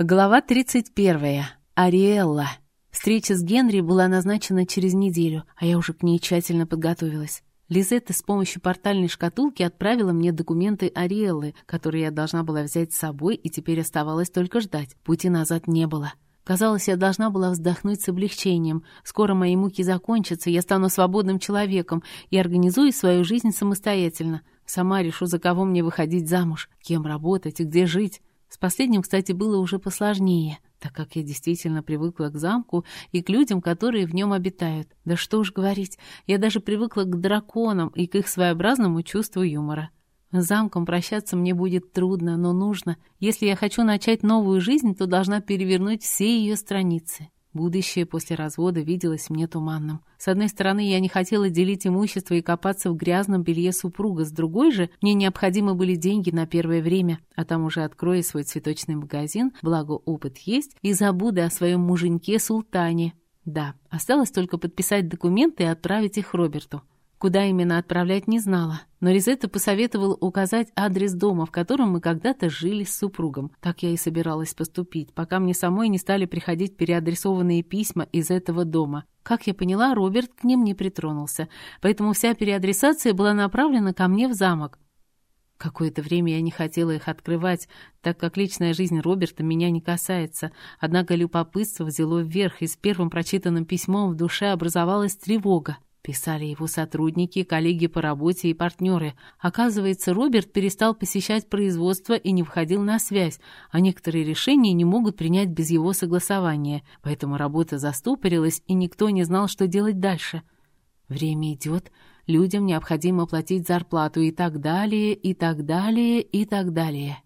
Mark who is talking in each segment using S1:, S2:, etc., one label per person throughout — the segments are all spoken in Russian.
S1: Глава 31. Ариэлла. Встреча с Генри была назначена через неделю, а я уже к ней тщательно подготовилась. Лизетта с помощью портальной шкатулки отправила мне документы Ариэллы, которые я должна была взять с собой, и теперь оставалось только ждать. Пути назад не было. Казалось, я должна была вздохнуть с облегчением. Скоро мои муки закончатся, я стану свободным человеком и организую свою жизнь самостоятельно. Сама решу, за кого мне выходить замуж, кем работать и где жить. С последним, кстати, было уже посложнее, так как я действительно привыкла к замку и к людям, которые в нем обитают. Да что уж говорить, я даже привыкла к драконам и к их своеобразному чувству юмора. С замком прощаться мне будет трудно, но нужно. Если я хочу начать новую жизнь, то должна перевернуть все ее страницы. Будущее после развода виделось мне туманным. С одной стороны, я не хотела делить имущество и копаться в грязном белье супруга, с другой же, мне необходимы были деньги на первое время, а там уже открою свой цветочный магазин, благо опыт есть, и забуду о своем муженьке-султане. Да, осталось только подписать документы и отправить их Роберту. Куда именно отправлять, не знала. Но Резетта посоветовала указать адрес дома, в котором мы когда-то жили с супругом. Так я и собиралась поступить, пока мне самой не стали приходить переадресованные письма из этого дома. Как я поняла, Роберт к ним не притронулся, поэтому вся переадресация была направлена ко мне в замок. Какое-то время я не хотела их открывать, так как личная жизнь Роберта меня не касается. Однако любопытство взяло вверх, и с первым прочитанным письмом в душе образовалась тревога. Писали его сотрудники, коллеги по работе и партнеры. Оказывается, Роберт перестал посещать производство и не входил на связь, а некоторые решения не могут принять без его согласования, поэтому работа застопорилась, и никто не знал, что делать дальше. Время идет, людям необходимо платить зарплату и так далее, и так далее, и так далее.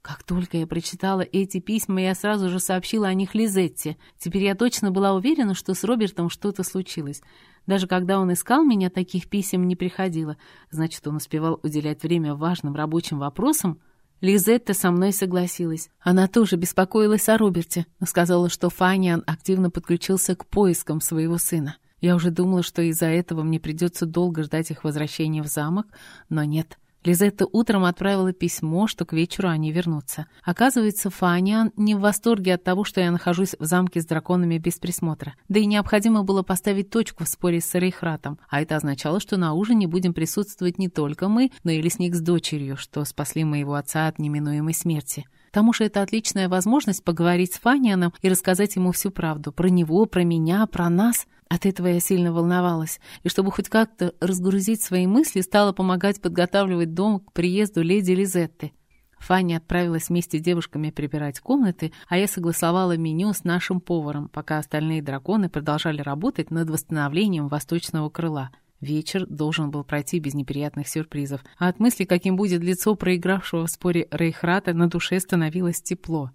S1: Как только я прочитала эти письма, я сразу же сообщила о них Лизетте. Теперь я точно была уверена, что с Робертом что-то случилось. Даже когда он искал меня, таких писем не приходило. Значит, он успевал уделять время важным рабочим вопросам. Лизетта со мной согласилась. Она тоже беспокоилась о Роберте, но сказала, что Фаниан активно подключился к поискам своего сына. Я уже думала, что из-за этого мне придется долго ждать их возвращения в замок, но нет. Лизетта утром отправила письмо, что к вечеру они вернутся. Оказывается, Фаниан не в восторге от того, что я нахожусь в замке с драконами без присмотра. Да и необходимо было поставить точку в споре с Рейхратом, а это означало, что на ужине будем присутствовать не только мы, но и лесник с дочерью, что спасли моего отца от неминуемой смерти. Тому же это отличная возможность поговорить с Фанианом и рассказать ему всю правду. Про него, про меня, про нас. От этого я сильно волновалась. И чтобы хоть как-то разгрузить свои мысли, стала помогать подготавливать дом к приезду леди Лизетты. Фанни отправилась вместе с девушками прибирать комнаты, а я согласовала меню с нашим поваром, пока остальные драконы продолжали работать над восстановлением восточного крыла. Вечер должен был пройти без неприятных сюрпризов, а от мысли, каким будет лицо проигравшего в споре Рейхрата, на душе становилось тепло.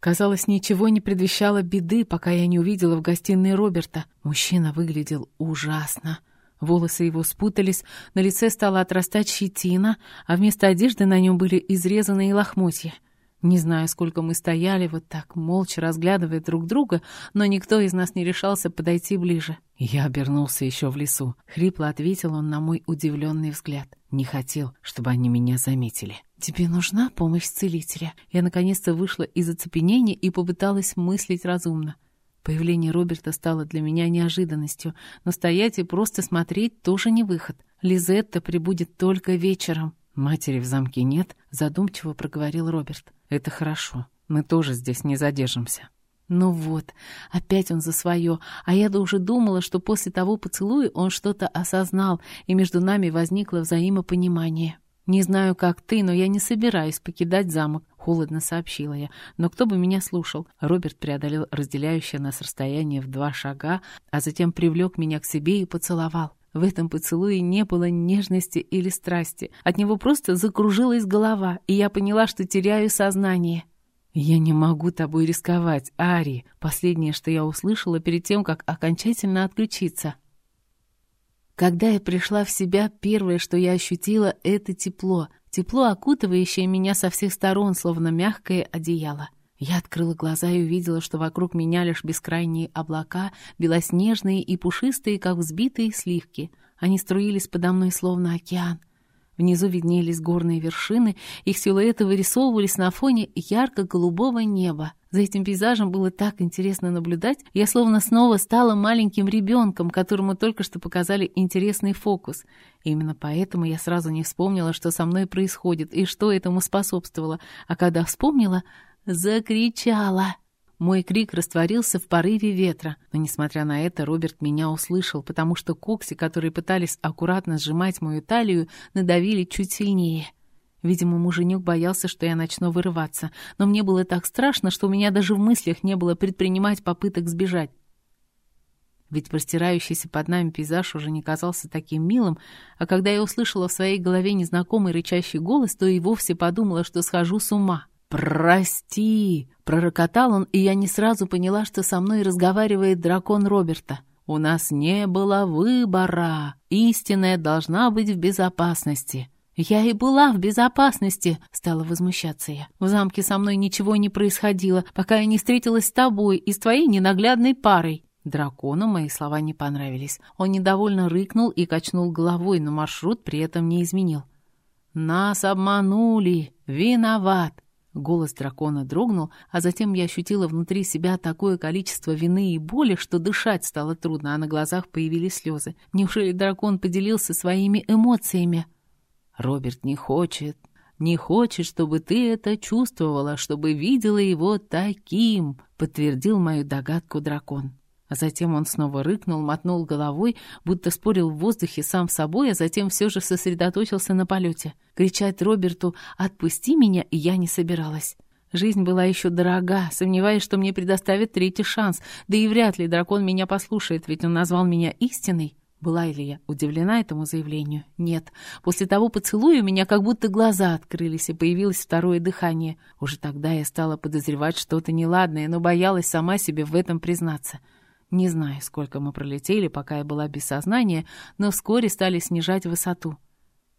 S1: Казалось, ничего не предвещало беды, пока я не увидела в гостиной Роберта. Мужчина выглядел ужасно. Волосы его спутались, на лице стала отрастать щетина, а вместо одежды на нем были изрезанные лохмотья. Не знаю, сколько мы стояли вот так, молча разглядывая друг друга, но никто из нас не решался подойти ближе. Я обернулся еще в лесу. Хрипло ответил он на мой удивленный взгляд. Не хотел, чтобы они меня заметили. «Тебе нужна помощь целителя?» Я наконец-то вышла из оцепенения и попыталась мыслить разумно. Появление Роберта стало для меня неожиданностью, но стоять и просто смотреть тоже не выход. Лизетта прибудет только вечером. «Матери в замке нет», — задумчиво проговорил Роберт. «Это хорошо. Мы тоже здесь не задержимся». Ну вот, опять он за свое, а я-то уже думала, что после того поцелуя он что-то осознал, и между нами возникло взаимопонимание. «Не знаю, как ты, но я не собираюсь покидать замок», — холодно сообщила я. Но кто бы меня слушал? Роберт преодолел разделяющее нас расстояние в два шага, а затем привлек меня к себе и поцеловал. В этом поцелуе не было нежности или страсти. От него просто закружилась голова, и я поняла, что теряю сознание. «Я не могу тобой рисковать, Ари!» Последнее, что я услышала перед тем, как окончательно отключиться. Когда я пришла в себя, первое, что я ощутила, — это тепло. Тепло, окутывающее меня со всех сторон, словно мягкое одеяло. Я открыла глаза и увидела, что вокруг меня лишь бескрайние облака, белоснежные и пушистые, как взбитые сливки. Они струились подо мной, словно океан. Внизу виднелись горные вершины, их силуэты вырисовывались на фоне ярко-голубого неба. За этим пейзажем было так интересно наблюдать, я словно снова стала маленьким ребенком, которому только что показали интересный фокус. Именно поэтому я сразу не вспомнила, что со мной происходит и что этому способствовало, а когда вспомнила, закричала. Мой крик растворился в порыве ветра, но, несмотря на это, Роберт меня услышал, потому что кокси, которые пытались аккуратно сжимать мою талию, надавили чуть сильнее. Видимо, муженек боялся, что я начну вырываться, но мне было так страшно, что у меня даже в мыслях не было предпринимать попыток сбежать. Ведь простирающийся под нами пейзаж уже не казался таким милым, а когда я услышала в своей голове незнакомый рычащий голос, то и вовсе подумала, что схожу с ума. «Прости!» — пророкотал он, и я не сразу поняла, что со мной разговаривает дракон Роберта. «У нас не было выбора. Истинная должна быть в безопасности». «Я и была в безопасности», — стала возмущаться я. «В замке со мной ничего не происходило, пока я не встретилась с тобой и с твоей ненаглядной парой». Дракону мои слова не понравились. Он недовольно рыкнул и качнул головой, но маршрут при этом не изменил. «Нас обманули! Виноват! Голос дракона дрогнул, а затем я ощутила внутри себя такое количество вины и боли, что дышать стало трудно, а на глазах появились слезы. Неужели дракон поделился своими эмоциями? «Роберт не хочет, не хочет, чтобы ты это чувствовала, чтобы видела его таким», подтвердил мою догадку дракон. А затем он снова рыкнул, мотнул головой, будто спорил в воздухе сам с собой, а затем все же сосредоточился на полете. Кричать Роберту «Отпусти меня!» я не собиралась. Жизнь была еще дорога, сомневаясь, что мне предоставят третий шанс, да и вряд ли дракон меня послушает, ведь он назвал меня истиной. Была ли я удивлена этому заявлению? Нет. После того поцелуя у меня как будто глаза открылись, и появилось второе дыхание. Уже тогда я стала подозревать что-то неладное, но боялась сама себе в этом признаться. Не знаю, сколько мы пролетели, пока я была без сознания, но вскоре стали снижать высоту.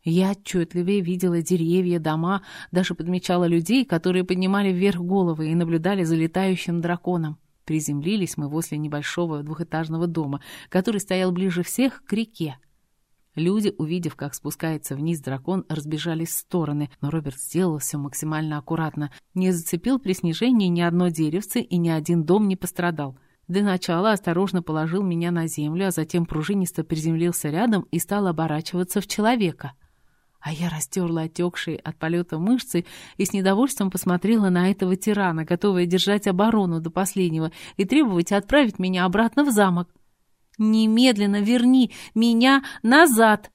S1: Я отчетливее видела деревья, дома, даже подмечала людей, которые поднимали вверх головы и наблюдали за летающим драконом. Приземлились мы возле небольшого двухэтажного дома, который стоял ближе всех к реке. Люди, увидев, как спускается вниз дракон, разбежались в стороны, но Роберт сделал все максимально аккуратно. Не зацепил при снижении ни одно деревце и ни один дом не пострадал. Для начала осторожно положил меня на землю, а затем пружинисто приземлился рядом и стал оборачиваться в человека. А я растерла отекшие от полета мышцы и с недовольством посмотрела на этого тирана, готовая держать оборону до последнего и требовать отправить меня обратно в замок. «Немедленно верни меня назад!»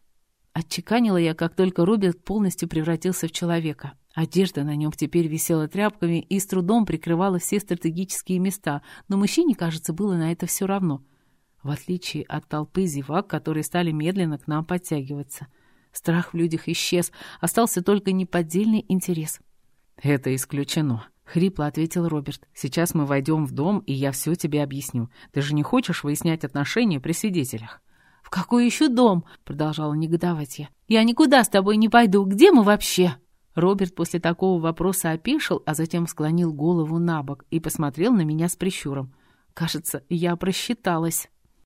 S1: Отчеканила я, как только Роберт полностью превратился в человека. Одежда на нем теперь висела тряпками и с трудом прикрывала все стратегические места, но мужчине, кажется, было на это все равно. В отличие от толпы зевак, которые стали медленно к нам подтягиваться. Страх в людях исчез, остался только неподдельный интерес. «Это исключено», — хрипло ответил Роберт. «Сейчас мы войдем в дом, и я все тебе объясню. Ты же не хочешь выяснять отношения при свидетелях?» «В какой еще дом?» — продолжала негодовать я. «Я никуда с тобой не пойду. Где мы вообще?» Роберт после такого вопроса опешил, а затем склонил голову на бок и посмотрел на меня с прищуром. Кажется, я просчиталась.